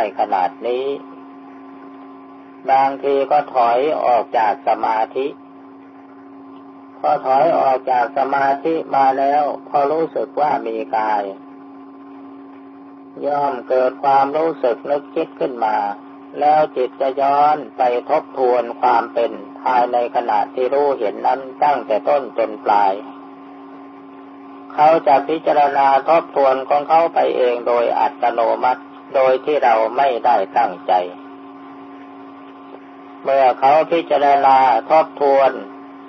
ได้ขนาดนี้ บางทีก็ถอยออกจากสมาธิ พอถอยออกจากสมาธิมาแล้ว พอรู้สึกว่ามีกาย ย่อมเกิดความรู้สึกนึกคิดขึ้นมา แล้วจิตจะย้อนไปทบทวนความเป็นภายในขณะที่รู้เห็นนั้นตั้งแต่ต้นจนปลายเขาจะพิจารณาทบทวนของเขาไปเองโดยอัตโนมัติ โดยที่เราไม่ได้ตั้งใจ เมื่อเขาพิจารณาทบทวน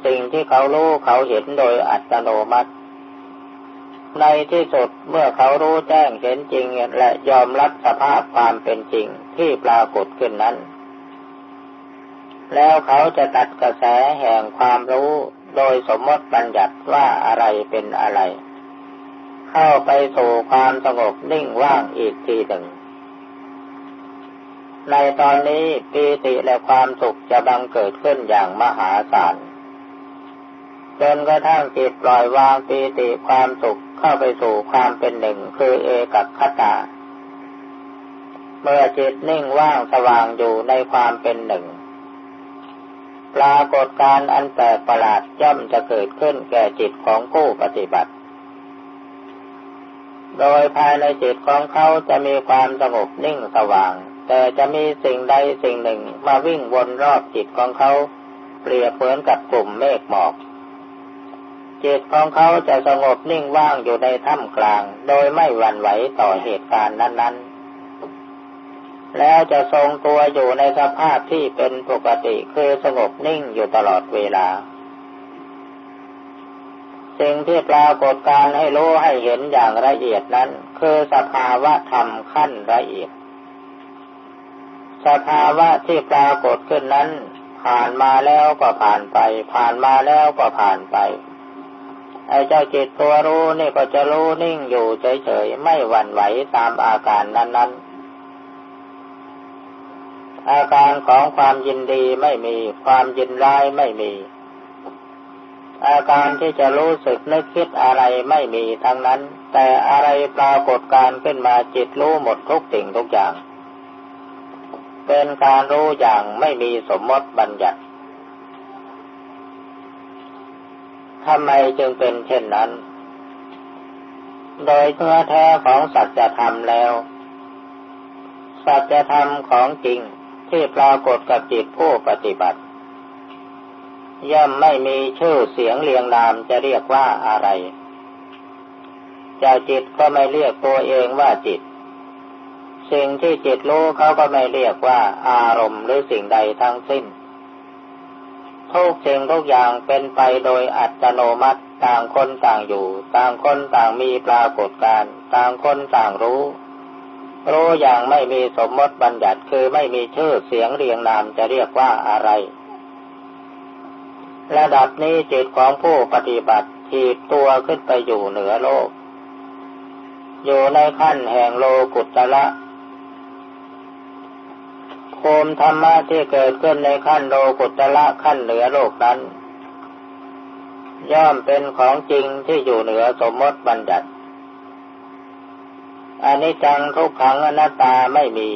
สิ่งที่เขารู้เขาเห็นโดยอัตโนมัติ ในที่สุดเมื่อเขารู้แจ้งเห็นจริง และยอมรับสภาพความเป็นจริงที่ปรากฏขึ้นนั้น แล้วเขาจะตัดกระแสแห่งความรู้โดยสมมติบัญญัติว่าอะไรเป็นอะไร เข้าไปสู่ความสงบนิ่งว่างอีกทีหนึ่ง ในตอนนี้ปีติและความสุขจะบังเกิดขึ้นอย่างมหาศาลจนกระทั่งจิตปล่อยวางปีติความสุขเข้าไปสู่ความเป็นหนึ่งคือเอกัคตา เมื่อจิตนิ่งว่างสว่างอยู่ในความเป็นหนึ่ง ปรากฏการอันแปลกประหลาดย่อมจะเกิดขึ้นแก่จิตของผู้ปฏิบัติ โดยภายในจิตของเขาจะมีความสงบนิ่งสว่าง แต่จะมีสิ่งใดสิ่งหนึ่งมาวิ่งวนรอบจิตของเขา เปรียบเหมือนกับกลุ่มเมฆหมอกจิตของเขาจะสงบนิ่งว่างอยู่ในถ้ำกลาง โดยไม่หวั่นไหวต่อเหตุการณ์นั้น ๆ แล้วจะทรงตัวอยู่ในสภาพที่เป็นปกติคือสงบนิ่งอยู่ตลอดเวลา สิ่งที่ปรากฏการให้รู้ให้เห็นอย่างละเอียดนั้น คือสภาวะธรรมขั้นละเอียด สภาวะที่ปรากฏขึ้นนั้น ผ่านมาแล้วก็ผ่านไป ผ่านมาแล้วก็ผ่านไปไอ้เจ้าจิตตัวรู้นี่ก็จะรู้นิ่งอยู่เฉยๆไม่หวั่นไหวตามอาการนั้น ๆ อาการของความยินดีไม่มี ความยินร้ายไม่มี อาการที่จะรู้สึกนึกคิดอะไรไม่มีทั้งนั้น แต่อะไรปรากฏการขึ้นมาจิตรู้หมดทุกสิ่งทุกอย่าง เป็นการรู้อย่างไม่มีสมมติบัญญัติทำไมจึงเป็นเช่นนั้น โดยเนื้อแท้ของสัจธรรมแล้ว สัจธรรมของจริงที่ปรากฏกับจิตผู้ปฏิบัติ ย่อมไม่มีชื่อเสียงเรียงนามจะเรียกว่าอะไรจะจิตก็ไม่เรียกตัวเองว่าจิต สิ่งที่จิตรู้เขาก็ไม่เรียกว่าอารมณ์หรือสิ่งใดทั้งสิ้น ทุกสิ่งทุกอย่างเป็นไปโดยอัตโนมัติต่างคนต่างอยู่ ต่างคนต่างมีปรากฏการต่างคนต่างรู้ รู้อย่างไม่มีสมมติบัญญัติคือไม่มีชื่อเสียงเรียงนามจะเรียกว่าอะไร ระดับนี้จิตของผู้ปฏิบัติถีบตัวขึ้นไปอยู่เหนือโลกอยู่ในขั้นแห่งโลกุตละ ภูมิธรรมะที่เกิดขึ้นในขั้นโลกุตละขั้นเหนือโลกนั้น ย่อมเป็นของจริงที่อยู่เหนือสมมติบัญญัติอันนี้จังทุกขังอนัตตาไม่มี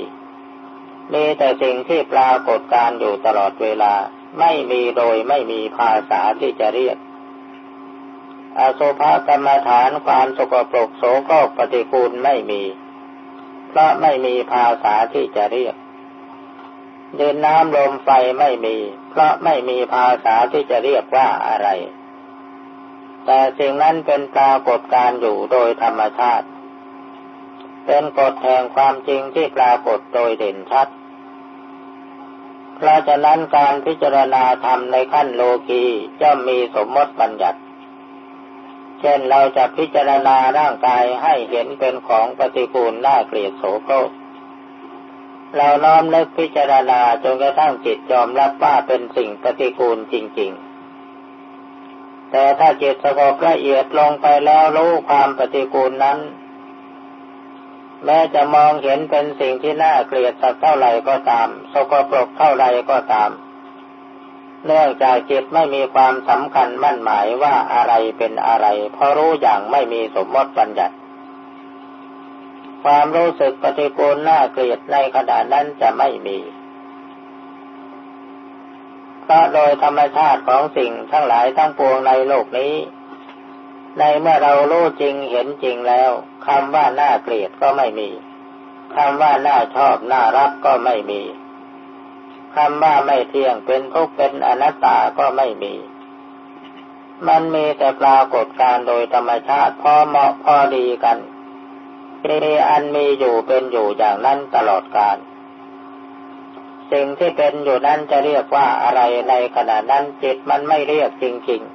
มีแต่สิ่งที่ปรากฏการอยู่ตลอดเวลา ไม่มีโดยไม่มีภาษาที่จะเรียก อสุภกรรมฐานความสกปรกโสโครกปฏิกูลไม่มี เพราะไม่มีภาษาที่จะเรียก ดินน้ำลมไฟไม่มี เพราะไม่มีภาษาที่จะเรียกว่าอะไร แต่สิ่งนั้นเป็นปรากฏการอยู่โดยธรรมชาติ เป็นกฎแห่งความจริงที่ปรากฏโดยเด่นชัด เพราะฉะนั้นการพิจารณาธรรมในขั้นโลกีจะมีสมมติบัญญัติ เช่นเราจะพิจารณาร่างกายให้เห็นเป็นของปฏิกูลน่าเกลียดโสโครก เราน้อมนึกพิจารณาจนกระทั่งจิตยอมรับว่าเป็นสิ่งปฏิกูลจริง ๆ แต่ถ้าจิตสงบละเอียดลงไปแล้วรู้ความปฏิกูลนั้น แม้จะมองเห็นเป็นสิ่งที่น่าเกลียดสักเท่าไหร่ก็ตาม สกปรกเท่าไหร่ก็ตาม เนื่องจากจิตไม่มีความสำคัญมั่นหมายว่าอะไรเป็นอะไร เพราะรู้อย่างไม่มีสมมติบัญญัติ ความรู้สึกปฏิกูลน่าเกลียดในขณะนั้นจะไม่มีเพราะโดยธรรมชาติของสิ่งทั้งหลายทั้งปวงในโลกนี้ ในเมื่อเรารู้จริงเห็นจริงแล้วคำว่าน่าเกลียดก็ไม่มีคำว่าน่าชอบน่ารักก็ไม่มีคำว่าไม่เที่ยงเป็นทุกข์เป็นอนัตตาก็ไม่มี มันมีแต่ปรากฏการโดยธรรมชาติพอเหมาะพอดีกัน มีอันมีอยู่เป็นอยู่อย่างนั้นตลอดกาลสิ่งที่เป็นอยู่นั้นจะเรียกว่าอะไรในขณะนั้นจิตมันไม่เรียกจริงๆ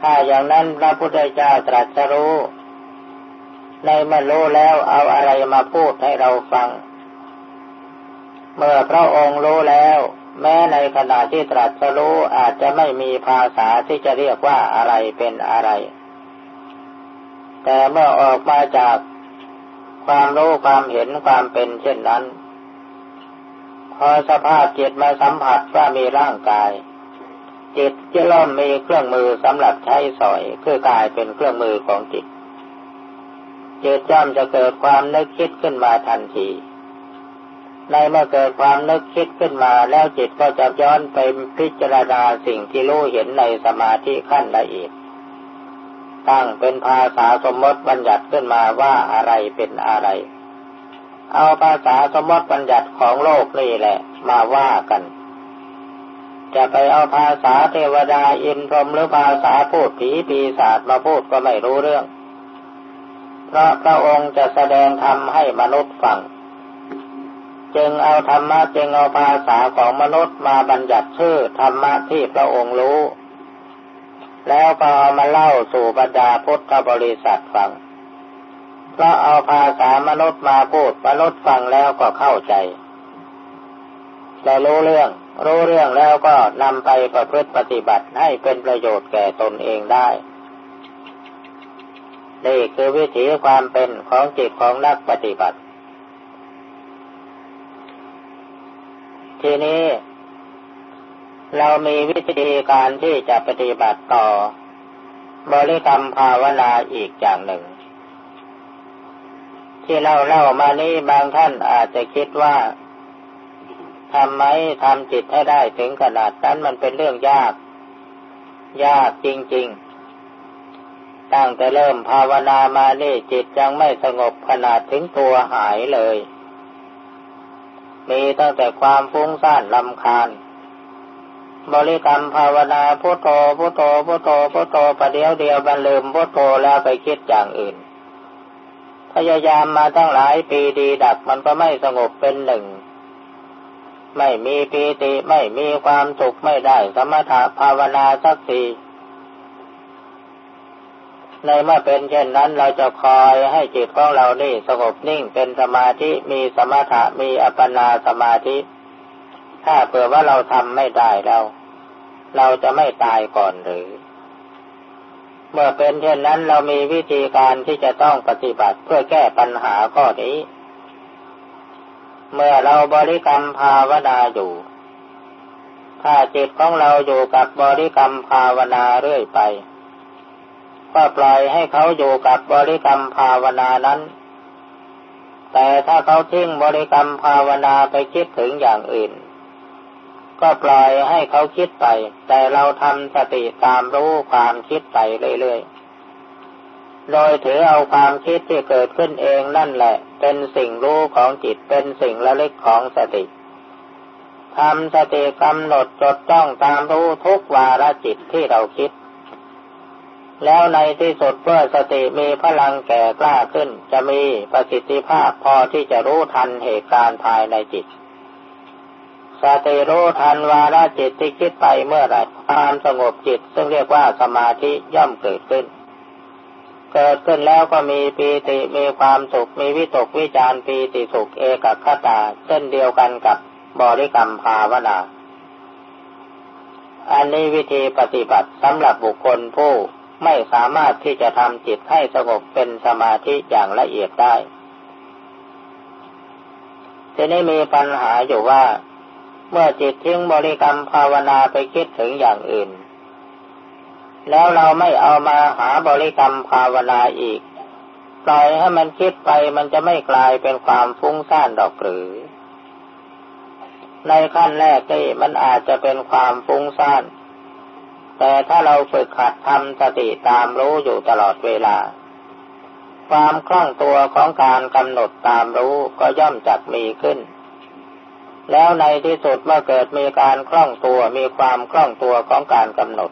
ถ้าอย่างนั้นพระพุทธเจ้าตรัสรู้ ในเมื่อรู้แล้วเอาอะไรมาพูดให้เราฟัง เมื่อพระองค์รู้แล้ว แม้ในขณะที่ตรัสรู้อาจจะไม่มีภาษาที่จะเรียกว่าอะไรเป็นอะไร แต่เมื่อออกมาจากความรู้ความเห็นความเป็นเช่นนั้น พอสภาพจิตมาสัมผัสว่ามีร่างกาย จิตจะเริ่มมีเครื่องมือสำหรับใช้สอยคือกายเป็นเครื่องมือของจิตจิตย่อมจะเกิดความนึกคิดขึ้นมาทันที ในเมื่อเกิดความนึกคิดขึ้นมาแล้วจิตก็จะย้อนไปพิจารณาสิ่งที่รู้เห็นในสมาธิขั้นละเอียด ตั้งเป็นภาษาสมมติบัญญัติขึ้นมาว่าอะไรเป็นอะไร เอาภาษาสมมติบัญญัติของโลกนี่แหละ มาว่ากัน จะไปเอาภาษาเทวดาอินพรหมหรือภาษาพูดผีปีศาจมาพูดก็ไม่รู้เรื่อง เพราะพระองค์จะแสดงธรรมให้มนุษย์ฟัง จึงเอาธรรมะจึงเอาภาษาของมนุษย์มาบัญญัติชื่อธรรมะที่พระองค์รู้ แล้วก็เอามาเล่าสู่บรรดาพุทธบริษัทฟังเพราะเอาภาษามนุษย์มาพูดมนุษย์ฟังแล้วก็เข้าใจจะรู้เรื่อง รู้เรื่องแล้วก็นำไปประพฤติปฏิบัติให้เป็นประโยชน์แก่ตนเองได้นี่คือวิถีความเป็นของจิตของนักปฏิบัติ ทีนี้ เรามีวิธีการที่จะปฏิบัติต่อ บริกรรมภาวนาอีกอย่างหนึ่ง ที่เราเล่ามานี้บางท่านอาจจะคิดว่าทำไมทำจิตให้ได้ถึงขนาดนั้นมันเป็นเรื่องยาก ยากจริง ๆ ตั้งแต่เริ่มภาวนามานี่จิตยังไม่สงบขนาดถึงตัวหายเลย มีตั้งแต่ความฟุ้งซ่านลำคาญ บริกรรมภาวนาพุทโธพุทโธพุทโธพุทโธประเดียวเดียวมันลืมพุทโธแล้วไปคิดอย่างอื่น พยายามมาตั้งหลายปีดีดักมันก็ไม่สงบเป็นหนึ่ง ไม่มีปีติไม่มีความสุขไม่ได้สมถะภาวนาสักทีในเมื่อเป็นเช่นนั้นเราจะคอยให้จิตของเรานี่สงบนิ่งเป็นสมาธิมีสมถะมีอัปปนาสมาธิ ถ้าเผื่อว่าเราทำไม่ได้แล้ว เราจะไม่ตายก่อนหรือ เมื่อเป็นเช่นนั้นเรามีวิธีการที่จะต้องปฏิบัติเพื่อแก้ปัญหาข้อนี้ เมื่อเราบริกรรมภาวนาอยู่ ถ้าจิตของเราอยู่กับบริกรรมภาวนาเรื่อยไป ก็ปล่อยให้เขาอยู่กับบริกรรมภาวนานั้นแต่ถ้าเขาทิ้งบริกรรมภาวนาไปคิดถึงอย่างอื่น ก็ปล่อยให้เขาคิดไป แต่เราทำสติตามรู้ความคิดไปเรื่อยๆ โดยถือเอาความคิดที่เกิดขึ้นเองนั่นแหละ เป็นสิ่งรู้ของจิตเป็นสิ่งละเล็กของสติทำสติกำหนดจดจ้องตามรู้ทุกวาระจิตที่เราคิด แล้วในที่สุดเมื่อสติมีพลังแก่กล้าขึ้น จะมีประสิทธิภาพพอที่จะรู้ทันเหตุการณ์ภายในจิต สติรู้ทันวาระจิตที่คิดไปเมื่อไรความสงบจิตซึ่งเรียกว่าสมาธิย่อมเกิดขึ้น เกิดขึ้นแล้วก็มีปีติมีความสุขมีวิตกวิจารปีติสุขเอกคตาเช่นเดียวกันกับบริกรรมภาวนาอันนี้วิธีปฏิบัติสำหรับบุคคลผู้ไม่สามารถที่จะทำจิตให้สงบเป็นสมาธิอย่างละเอียดได้ทีนี้มีปัญหาอยู่ว่า เมื่อจิตทิ้งบริกรรมภาวนาไปคิดถึงอย่างอื่น แล้วเราไม่เอามาหาบริกรรมภาวนาอีก ปล่อยให้มันคิดไปมันจะไม่กลายเป็นความฟุ้งซ่านดอกหรือ ในขั้นแรกนี่มันอาจจะเป็นความฟุ้งซ่าน แต่ถ้าเราฝึกขัดทำสติตามรู้อยู่ตลอดเวลา ความคล่องตัวของการกำหนดตามรู้ก็ย่อมจักมีขึ้น แล้วในที่สุดเมื่อเกิดมีการคล่องตัวมีความคล่องตัวของการกำหนด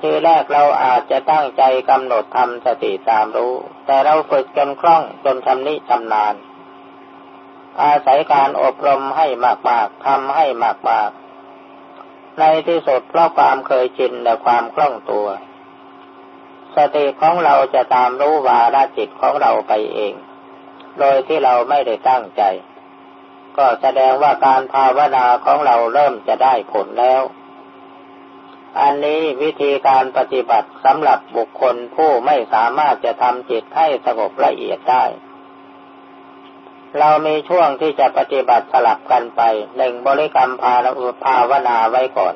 ทีแรกเราอาจจะตั้งใจกำหนดทำสติตามรู้ แต่เราฝึกจนคล่องจนชำนิชำนาญ อาศัยการอบรมให้มากๆทำให้มากๆ ในที่สุดเพราะความเคยชินและความคล่องตัว สติของเราจะตามรู้วาระจิตของเราไปเอง โดยที่เราไม่ได้ตั้งใจ ก็แสดงว่าการภาวนาของเราเริ่มจะได้ผลแล้ว อันนี้วิธีการปฏิบัติสำหรับบุคคลผู้ไม่สามารถจะทำจิตให้สงบละเอียดได้ เรามีช่วงที่จะปฏิบัติสลับกันไปหนึ่งบริกรรมภาภาวนาไว้ก่อน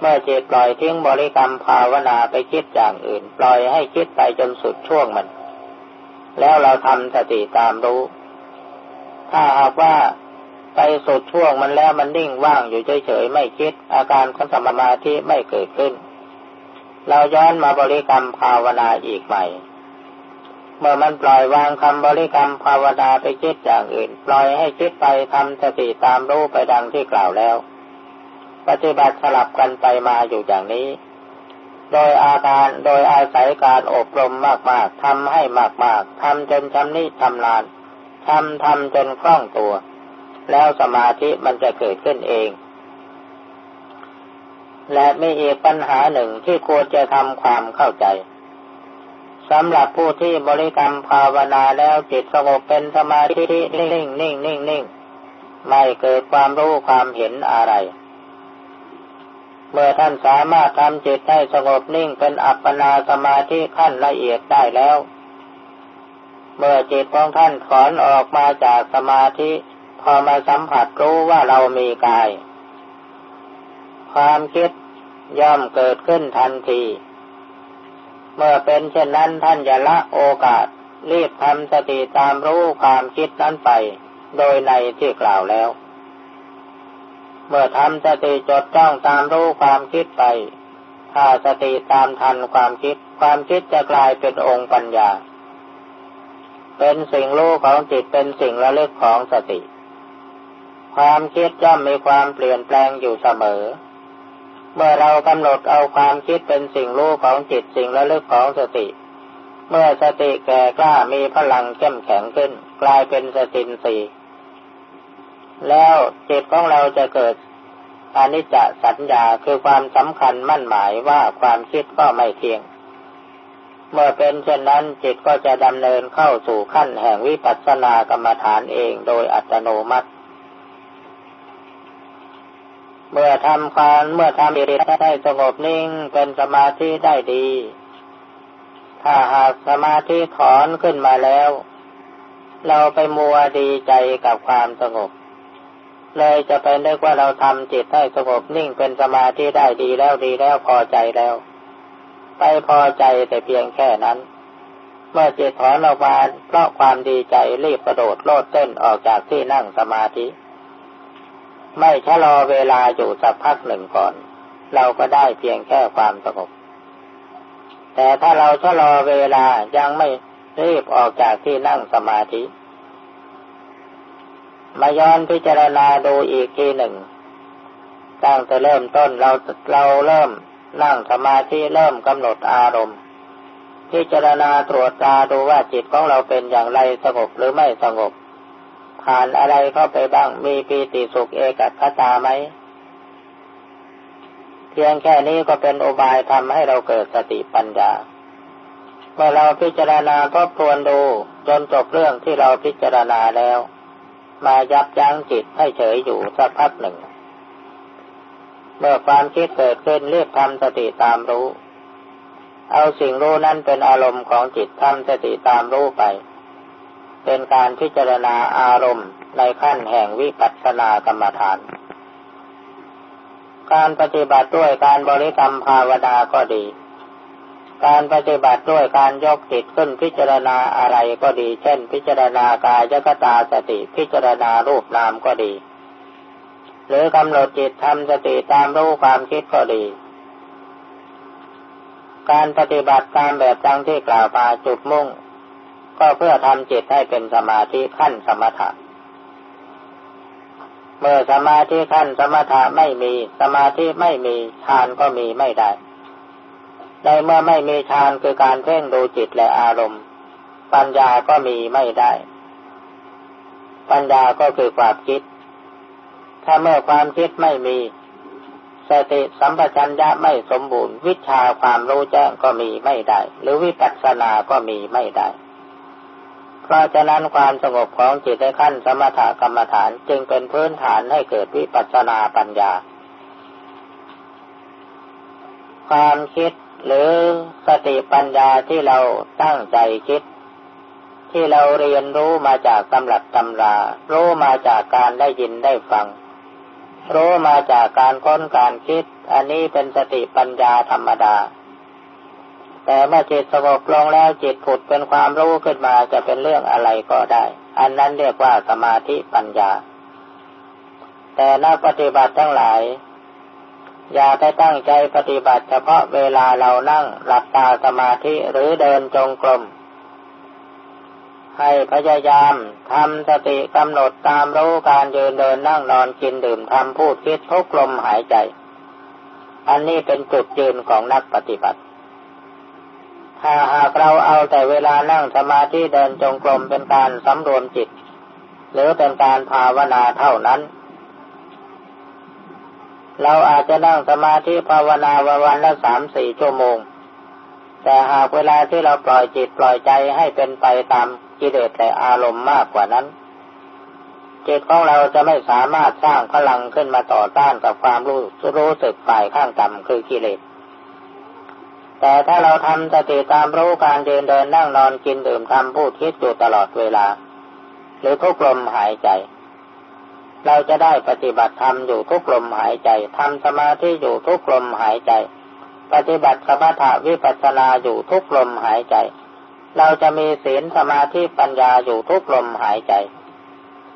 เมื่อจิตปล่อยทิ้งบริกรรมภาวนาไปคิดอย่างอื่น ปล่อยให้คิดไปจนสุดช่วงมัน แล้วเราทำสติตามรู้ ถ้าหากว่าไปสุดช่วงมันแล้วมันนิ่งว่างอยู่เฉยๆไม่คิด อาการของสมาธิไม่เกิดขึ้น เราย้อนมาบริกรรมภาวนาอีกใหม่ เมื่อมันปล่อยวางคำบริกรรมภาวนาไปคิดอย่างอื่น ปล่อยให้คิดไปทำสติตามรู้ไปดังที่กล่าวแล้ว ปฏิบัติสลับกันไปมาอยู่อย่างนี้ โดยอาการโดยอาศัยการอบรมมากๆทำให้มากๆทำจนชำนิชำนาญ ทำทำจนคล่องตัว แล้วสมาธิมันจะเกิดขึ้นเอง และมีอีกปัญหาหนึ่งที่ควรจะทำความเข้าใจสำหรับผู้ที่บริกรรมภาวนาแล้วจิตสงบเป็นสมาธินิ่งนิ่งนิ่งนิ่งนิ่งไม่เกิดความรู้ความเห็นอะไร เมื่อท่านสามารถทำจิตให้สงบนิ่งเป็นอัปปนาสมาธิขั้นละเอียดได้แล้ว เมื่อจิตของท่านถอนออกมาจากสมาธิ พอมาสัมผัสรู้ว่าเรามีกาย ความคิดย่อมเกิดขึ้นทันที เมื่อเป็นเช่นนั้นท่านอย่าละโอกาส รีบทำสติตามรู้ความคิดนั้นไป โดยในที่กล่าวแล้ว เมื่อทำสติจดจ้องตามรู้ความคิดไป ถ้าสติตามทันความคิด ความคิดจะกลายเป็นองค์ปัญญา เป็นสิ่งรู้ของจิตเป็นสิ่งระลึกของสติ ความคิดย่อมมีความเปลี่ยนแปลงอยู่เสมอ เมื่อเรากำหนดเอาความคิดเป็นสิ่งรู้ของจิตสิ่งระลึกของสติ เมื่อสติแก่กล้ามีพลังเข้มแข็งขึ้น กลายเป็นสตินสีแล้วจิตของเราจะเกิดอนิจจสัญญาคือความสำคัญมั่นหมายว่าความคิดก็ไม่เที่ยง เมื่อเป็นเช่นนั้นจิตก็จะดำเนินเข้าสู่ขั้นแห่งวิปัสสนากรรมฐานเองโดยอัตโนมัติ เมื่อทำความเมื่อทำอิริได้สงบนิ่งเป็นสมาธิได้ดี ถ้าหากสมาธิถอนขึ้นมาแล้ว เราไปมัวดีใจกับความสงบ เลยจะไปนึกว่าเราทำจิตให้สงบนิ่งเป็นสมาธิได้ดีแล้วดีแล้วพอใจแล้ว ไปพอใจแต่เพียงแค่นั้น เมื่อจิตถอนออกมาเพราะความดีใจรีบกระโดดโลดเต้นออกจากที่นั่งสมาธิ ไม่ชะลอเวลาอยู่สักพักหนึ่งก่อน เราก็ได้เพียงแค่ความสงบแต่ถ้าเราชะลอเวลายังไม่รีบออกจากที่นั่งสมาธิ มาย้อนพิจารณาดูอีกทีหนึ่งตั้งแต่เริ่มต้นเราเราเริ่ม นั่งสมาธิเริ่มกำหนดอารมณ์ พิจารณาตรวจตาดูว่าจิตของเราเป็นอย่างไรสงบหรือไม่สงบ ผ่านอะไรเข้าไปบ้างมีปีติสุขเอกัคตาไหม เพียงแค่นี้ก็เป็นอุบายทำให้เราเกิดสติปัญญาเมื่อเราพิจารณาทบทวนดูจนจบเรื่องที่เราพิจารณาแล้ว มายับยั้งจิตให้เฉยอยู่สักพักหนึ่ง เมื่อความคิดเกิดขึ้นเรียกทำสติตามรู้ เอาสิ่งรู้นั้นเป็นอารมณ์ของจิตทำสติตามรู้ไป เป็นการพิจารณาอารมณ์ในขั้นแห่งวิปัสสนากรรมฐาน การปฏิบัติด้วยการบริกรรมภาวนาก็ดี การปฏิบัติด้วยการยกจิตขึ้นพิจารณาอะไรก็ดี เช่น พิจารณากายกตาสติพิจารณารูปนามก็ดี หรือกำหนดจิตทำสติตามรู้ความคิดก็ดี การปฏิบัติตามแบบดังที่กล่าวมาจุดมุ่ง ก็เพื่อทำจิตให้เป็นสมาธิขั้นสมถะเมื่อสมาธิขั้นสมถะไม่มี สมาธิไม่มีฌานก็มีไม่ได้ในเมื่อไม่มีฌานคือการเพ่งดูจิตและอารมณ์ ปัญญาก็มีไม่ได้ ปัญญาก็คือความคิด ถ้าเมื่อความคิดไม่มี สติสัมปชัญญะไม่สมบูรณ์ วิชาความรู้แจ้งก็มีไม่ได้ หรือวิปัสสนาก็มีไม่ได้ เพราะฉะนั้นความสงบของจิตในขั้นสมถกรรมฐานจึงเป็นพื้นฐานให้เกิดวิปัสสนาปัญญา ความคิดหรือสติปัญญาที่เราตั้งใจคิด ที่เราเรียนรู้มาจากตำรับตำรา รู้มาจากการได้ยินได้ฟัง รู้มาจากการค้นการคิด อันนี้เป็นสติปัญญาธรรมดา แต่เมื่อจิตสงบลงแล้วจิตผุดเป็นความรู้ขึ้นมาจะเป็นเรื่องอะไรก็ได้ อันนั้นเรียกว่าสมาธิปัญญา แต่นักปฏิบัติทั้งหลาย อย่าไปตั้งใจปฏิบัติเฉพาะเวลาเรานั่งหลับตาสมาธิหรือเดินจงกรม ให้พยายามทำสติกำหนดตามรู้การยืนเดินนั่งนอนกินดื่มทำพูดคิดทุกลมหายใจ อันนี้เป็นจุดยืนของนักปฏิบัติ ถ้าหากเราเอาแต่เวลานั่งสมาธิเดินจงกรมเป็นการสำรวมจิต หรือเป็นการภาวนาเท่านั้น เราอาจจะนั่งสมาธิภาวนาวันวันละสามสี่ชั่วโมงแต่หากเวลาที่เราปล่อยจิตปล่อยใจให้เป็นไปตาม กิเลสแต่อารมณ์มากกว่านั้นจิตของเราจะไม่สามารถสร้างพลังขึ้นมาต่อต้านกับความรู้รู้สึกฝ่ายข้างต่ำคือกิเลส แต่ถ้าเราทำสติตามรู้การเดินเดินนั่งนอนกินดื่มทำพูดคิดอยู่ตลอดเวลา หรือทุกลมหายใจ เราจะได้ปฏิบัติธรรมอยู่ทุกลมหายใจทำสมาธิอยู่ทุกลมหายใจ ปฏิบัติสมถะวิปัสสนาอยู่ทุกลมหายใจ เราจะมีศีลสมาธิปัญญาอยู่ทุกลมหายใจ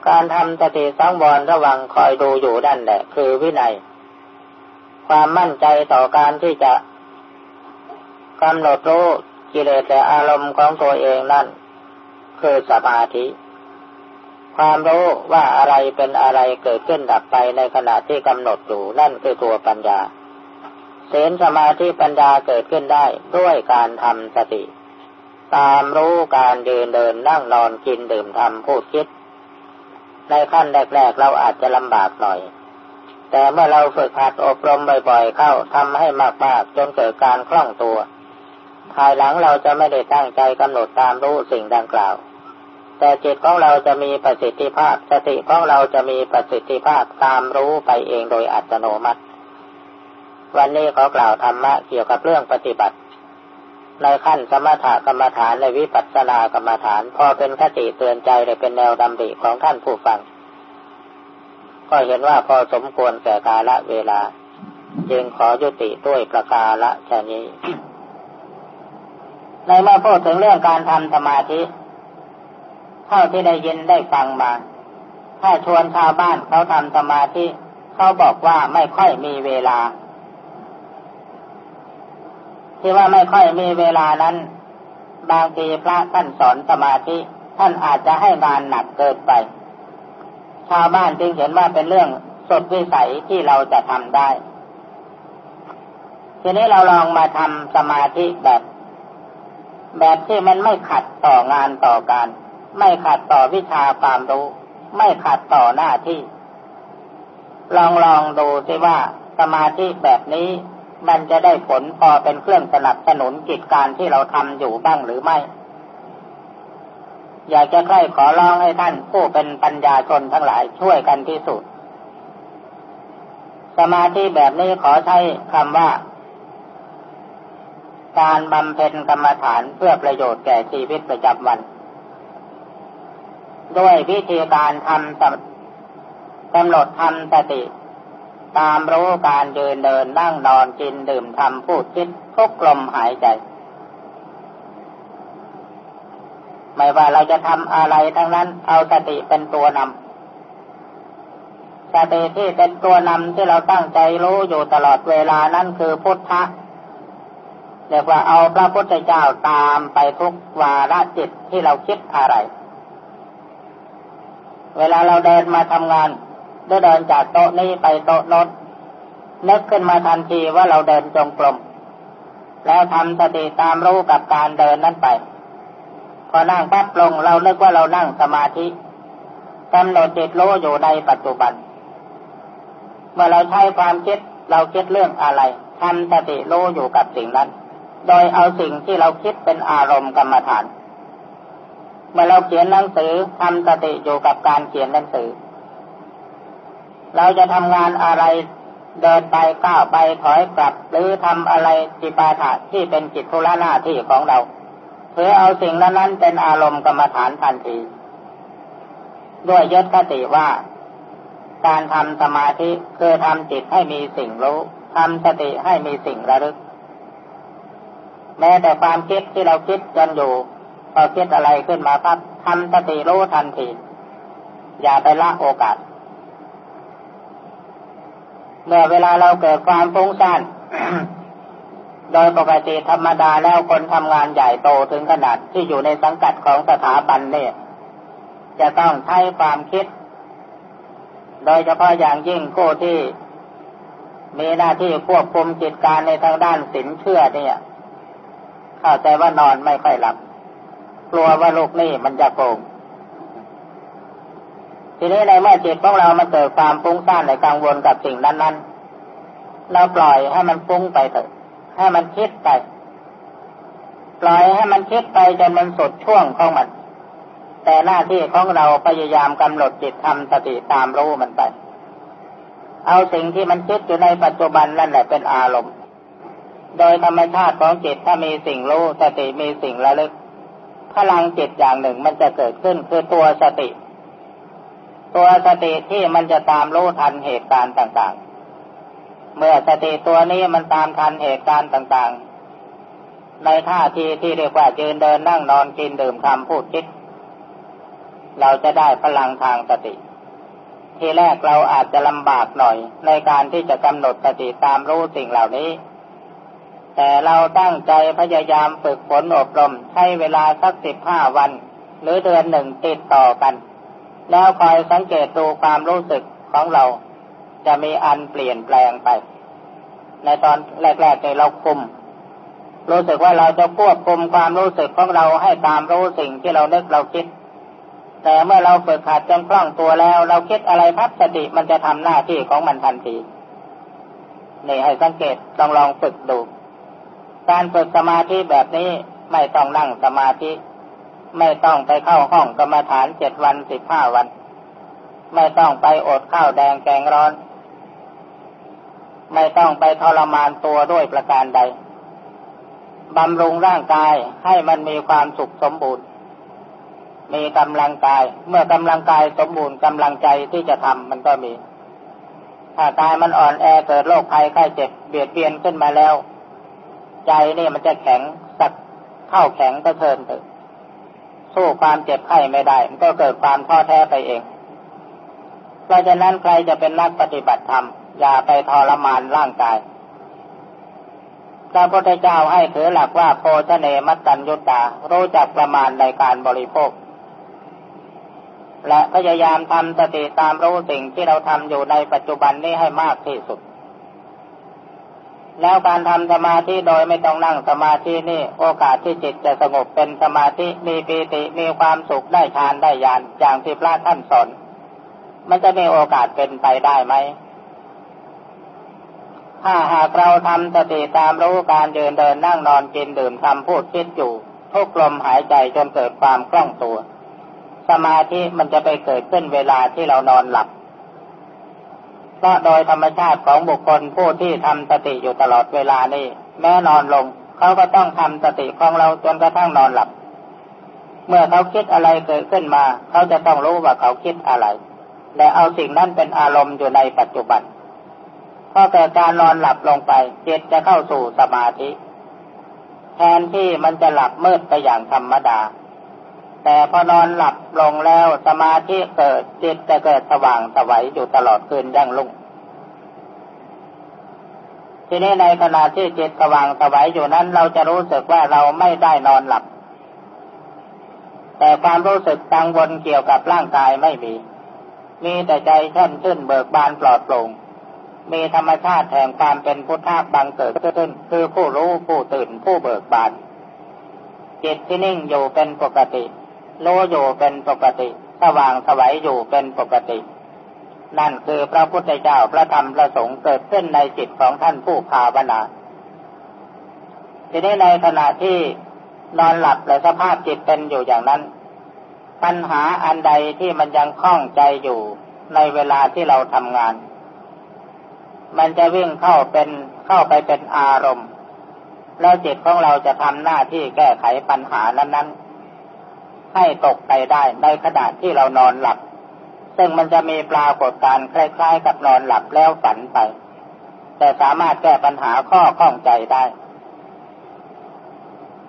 การทำสติสังวรระวังคอยดูอยู่ด้านแหละ คือวินัย ความมั่นใจต่อการที่จะกำหนดรู้กิเลสและอารมณ์ของตัวเองนั่น คือสมาธิ ความรู้ว่าอะไรเป็นอะไรเกิดขึ้นดับไปในขณะที่กำหนดอยู่นั่นคือตัวปัญญาศีลสมาธิปัญญาเกิดขึ้นได้ด้วยการทำสติ ตามรู้การเดินเดินนั่งนอนกินดื่มทำพูดคิด ในขั้นแรกๆเราอาจจะลำบากหน่อย แต่เมื่อเราฝึกหัดอบรมบ่อยๆเข้าทำให้มากๆจนเกิดการคล่องตัว ภายหลังเราจะไม่ได้ตั้งใจกำหนดตามรู้สิ่งดังกล่าว แต่จิตของเราจะมีประสิทธิภาพสติของเราจะมีประสิทธิภาพตามรู้ไปเองโดยอัตโนมัติ วันนี้ขอกล่าวธรรมะเกี่ยวกับเรื่องปฏิบัติ ในขั้นสมถกรรมฐานในวิปัสสนากรรมฐาน พอเป็นคติเตือนใจเลยเป็นแนวดำริของท่านผู้ฟัง ก็เห็นว่าพอสมควรแก่กาละเวลา จึงขอยุติด้วยประกาละชนี้ ในเมื่อพูดถึงเรื่องการทำสมาธิ เท่าที่ได้ยินได้ฟังมา ถ้าชวนชาวบ้านเขาทำสมาธิ เขาบอกว่าไม่ค่อยมีเวลา ที่ว่าไม่ค่อยมีเวลานั้น บางทีพระท่านสอนสมาธิ ท่านอาจจะให้งานหนักเกินไป ชาวบ้านจึงเห็นว่าเป็นเรื่องสดวิสัยที่เราจะทำได้ ทีนี้เราลองมาทำสมาธิแบบ แบบที่มันไม่ขัดต่องานต่อการ ไม่ขัดต่อวิชาความรู้ ไม่ขัดต่อหน้าที่ ลองลองดูสิว่าสมาธิแบบนี้ มันจะได้ผลพอเป็นเครื่องสนับสนุนกิจการที่เราทำอยู่บ้างหรือไม่ อยากจะใคร่ขอร้องให้ท่านผู้เป็นปัญญาชนทั้งหลายช่วยกันพิสูจน์สมาธิแบบนี้ขอใช้คำว่า การบำเพ็ญกรรมฐานเพื่อประโยชน์แก่ชีวิตประจำวัน ด้วยวิธีการทำกำหนดทำสติ ตามรู้การเดินเดินนั่งนอนกินดื่มทำพูดคิดทุกลมหายใจ ไม่ว่าเราจะทำอะไรทั้งนั้น เอาสติเป็นตัวนำสติที่เป็นตัวนำที่เราตั้งใจรู้อยู่ตลอดเวลานั่นคือพุทธะเรียกว่าเอาพระพุทธเจ้าตามไปทุกวาระจิตที่เราคิดอะไร เวลาเราเดินมาทำงาน ได้เดินจากโต๊ะนี้ไปโต๊ะโน้นนึกขึ้นมาทันทีว่าเราเดินจงกรมแล้วทำสติตามรู้กับการเดินนั้นไป พอนั่งปั๊บลงเราเนึกว่าเรานั่งสมาธิกำหนดจิตรู้อยู่ในปัจจุบัน เมื่อเราใช้ความคิดเราคิดเรื่องอะไรทำสติรู้อยู่กับสิ่งนั้น โดยเอาสิ่งที่เราคิดเป็นอารมณ์กรรมฐาน เมื่อเราเขียนหนังสือทำสติอยู่กับการเขียนหนังสือ เราจะทำงานอะไรเดินไปก้าวไปถอยกลับ หรือทำอะไรจิปาถะที่เป็นจิตทุระหน้าที่ของเราเพื่อเอาสิ่งนั้นนั้นเป็นอารมณ์กรรมฐานทันที ด้วยยศคติว่า การทำสมาธิคือทำจิตให้มีสิ่งรู้ทำสติให้มีสิ่งระลึก แม้แต่ความคิดที่เราคิดจนอยู่พอคิดอะไรขึ้นมาปั๊บทำสติรู้ทันที อย่าไปละโอกาส เมื่อเวลาเราเกิดความฟุ้งซ่านโดยปกติธรรมดาแล้วคนทำงานใหญ่โตถึงขนาดที่อยู่ในสังกัดของสถาบันเนี่ยจะต้องใช้ความคิด โดยเฉพาะอย่างยิ่งผู้ที่มีหน้าที่ควบคุมจิตการในทางด้านสินเชื่อเนี่ยเข้าใจว่านอนไม่ค่อยหลับ กลัวว่าลูกนี่มันจะโกง ทีนี้ในเมื่อจิตของเรามันเกิดความฟุ้งซ่านในกังวลกับสิ่งนั้นๆ เราปล่อยให้มันฟุ้งไปเถอะ ให้มันคิดไป ปล่อยให้มันคิดไปจนมันสุดช่วงของมัน แต่หน้าที่ของเราพยายามกำหนดจิตทำสติตามรู้มันไป เอาสิ่งที่มันคิดอยู่ในปัจจุบันนั่นแหละเป็นอารมณ์ โดยธรรมชาติของจิตถ้ามีสิ่งรู้สติมีสิ่งระลึกพลังจิตอย่างหนึ่งมันจะเกิดขึ้นคือตัวสติ ตัวสติที่มันจะตามรู้ทันเหตุการณ์ต่างๆ เมื่อสติตัวนี้มันตามทันเหตุการณ์ต่างๆ ในท่าทีที่เรียกว่ายืนเดินนั่งนอนกินดื่มทำพูดคิด เราจะได้พลังทางสติ ทีแรกเราอาจจะลำบากหน่อย ในการที่จะกำหนดสติตามรู้สิ่งเหล่านี้ แต่เราตั้งใจพยายามฝึกฝนอบรมใช้เวลาสักสิบห้าวัน หรือเดือนหนึ่งติดต่อกัน แล้วคอยสังเกตดูความรู้สึกของเรา จะมีอันเปลี่ยนแปลงไป ในตอนแรกๆในเราคุม รู้สึกว่าเราจะควบคุมความรู้สึกของเราให้ตามรู้สิ่งที่เราเนึกเราคิด แต่เมื่อเราฝึกหัดจนคล่องตัวแล้ว เราคิดอะไรพับสติมันจะทำหน้าที่ของมันทันทีนี่ให้สังเกตลองลองฝึกดู การฝึกสมาธิแบบนี้ไม่ต้องนั่งสมาธิ ไม่ต้องไปเข้าห้องกรรมฐานเจ็ดวันสิบห้าวัน ไม่ต้องไปอดข้าวแดงแกงร้อน ไม่ต้องไปทรมานตัวด้วยประการใดบำรุงร่างกายให้มันมีความสุขสมบูรณ์ มีกำลังกาย เมื่อกำลังกายสมบูรณ์กำลังใจที่จะทำมันก็มี ถ้ากายมันอ่อนแอเกิดโรคภัยไข้เจ็บเบียดเบียนขึ้นมาแล้ว ใจนี่มันจะแข็งสักเข้าแข็งก็เทินเตึก สู้ความเจ็บไข้ไม่ได้ มันก็เกิดความท้อแท้ไปเอง เพราะฉะนั้นใครจะเป็นนักปฏิบัติธรรม อย่าไปทรมานร่างกายพระพุทธเจ้าให้ถือหลักว่าโพชเนมัตตัญยุตา รู้จักประมาณในการบริโภค และพยายามทำสติตามรู้สิ่งที่เราทำอยู่ในปัจจุบันนี้ให้มากที่สุด แล้วการทำสมาธิโดยไม่ต้องนั่งสมาธินี่โอกาสที่จิตจะสงบเป็นสมาธิมีปีติมีความสุขได้ฌานได้ญาณอย่างที่พระท่านสอนมันจะมีโอกาสเป็นไปได้ไหม ถ้าหากเราทำสติตามรู้การเดินเดินนั่งนอนกินดื่มทำพูดคิดอยู่ ทุกลมหายใจจนเกิดความคล่องตัว สมาธิมันจะไปเกิดขึ้นเวลาที่เรานอนหลับ เพราะโดยธรรมชาติของบุคคลผู้ที่ทำสติอยู่ตลอดเวลานี้แม้นอนลงเขาก็ต้องทำสติของเราจนกระทั่งนอนหลับ เมื่อเขาคิดอะไรเกิดขึ้นมาเขาจะต้องรู้ว่าเขาคิดอะไร และเอาสิ่งนั้นเป็นอารมณ์อยู่ในปัจจุบันพอเกิดการนอนหลับลงไปจิตจะเข้าสู่สมาธิ แทนที่มันจะหลับมืดไปอย่างธรรมดา แต่พอนอนหลับลงแล้วสมาธิเกิดจิตจะเกิดสว่างสวัยอยู่ตลอดคืนยั่งลุ่ง ทีนี้ในขณะที่จิตสว่างสวัยอยู่นั้น เราจะรู้สึกว่าเราไม่ได้นอนหลับ แต่ความรู้สึกกังวลเกี่ยวกับร่างกายไม่มี มีแต่ใจแช่นชื่นเบิกบานปลอดโปร่งมีธรรมชาติแห่งความเป็นพุทธะบังเกิดขึ้น คือผู้รู้ผู้ตื่นผู้เบิกบานจิตที่นิ่งอยู่เป็นปกติ รู้อยู่เป็นปกติ สว่างสวัยอยู่เป็นปกติ นั่นคือพระพุทธเจ้าพระธรรมพระสงฆ์เกิดขึ้นในจิตของท่านผู้ภาวนา ทีนี้ในขณะที่นอนหลับและสภาพจิตเป็นอยู่อย่างนั้น ปัญหาอันใดที่มันยังคล้องใจอยู่ในเวลาที่เราทำงาน มันจะวิ่งเข้าเป็นเข้าไปเป็นอารมณ์ แล้วจิตของเราจะทำหน้าที่แก้ไขปัญหานั้นๆ ให้ตกไปได้ในขณะที่เรานอนหลับ ซึ่งมันจะมีปรากฏการคล้ายๆ กับนอนหลับแล้วฝันไป แต่สามารถแก้ปัญหาข้อข้องใจได้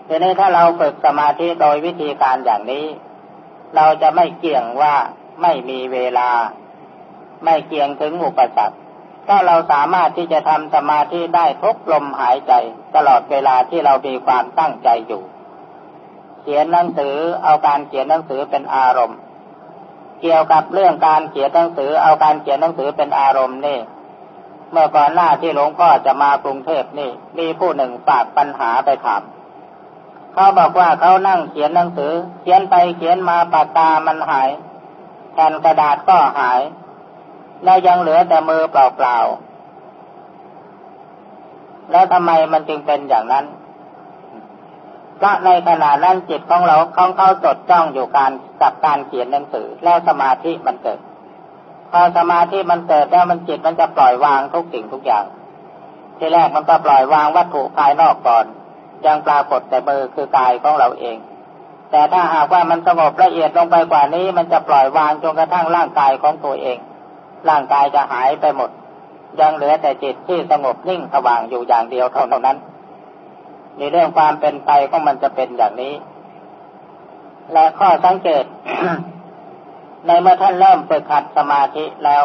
ทีนี้ถ้าเราฝึกสมาธิโดยวิธีการอย่างนี้ เราจะไม่เกี่ยงว่าไม่มีเวลา ไม่เกี่ยงถึงอุปสรรคถ้าเราสามารถที่จะทำสมาธิได้ทุกลมหายใจ ตลอดเวลาที่เรามีความตั้งใจอยู่ เขียนหนังสือเอาการเขียนหนังสือเป็นอารมณ์ เกี่ยวกับเรื่องการเขียนหนังสือเอาการเขียนหนังสือเป็นอารมณ์นี่ เมื่อก่อนหน้าที่หลวงพ่อจะมากรุงเทพนี่ มีผู้หนึ่งฝากปัญหาไปถามเขาบอกว่าเขานั่งเขียนหนังสือ เขียนไปเขียนมาปากกามันหายแผ่นกระดาษก็หาย แล้วยังเหลือแต่มือเปล่าๆแล้วทำไมมันจึงเป็นอย่างนั้น พราะในขณะนั้นจิตของเราของเขาจดจ้องอยู่การกับการเขียนหนังสือ แล้วสมาธิมันเกิด พอสมาธิมันเกิดแล้วมันจิตมันจะปล่อยวางทุกสิ่งทุกอย่าง ทีแรกมันก็ปล่อยวางวัตถุภายนอกก่อน ยังปรากฏแต่มือคือกายของเราเอง แต่ถ้าหากว่ามันสงบละเอียดลงไปกว่านี้ มันจะปล่อยวางจนกระทั่งร่างกายของตัวเอง ร่างกายจะหายไปหมด ยังเหลือแต่จิตที่สงบนิ่งสว่างอยู่อย่างเดียวเท่านั้น ในเรื่องความเป็นไปของมันจะเป็นอย่างนี้ และข้อสังเกต ในเมื่อท่านเริ่มฝึกหัดสมาธิแล้ว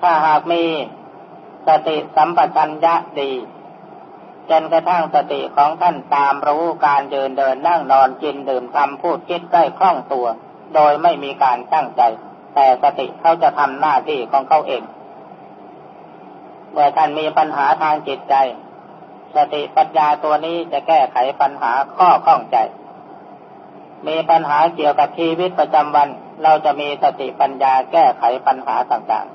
ถ้าหากมีสติสัมปชัญญะดีจนกระทั่งสติของท่านตามรู้การเดินเดินนั่งนอนกินดื่มทำพูดคิดได้คล่องตัว โดยไม่มีการตั้งใจ แต่สติเขาจะทำหน้าที่ของเขาเอง เมื่อท่านมีปัญหาทางจิตใจ สติปัญญาตัวนี้จะแก้ไขปัญหาข้อข้องใจ มีปัญหาเกี่ยวกับชีวิตประจำวัน เราจะมีสติปัญญาแก้ไขปัญหาต่าง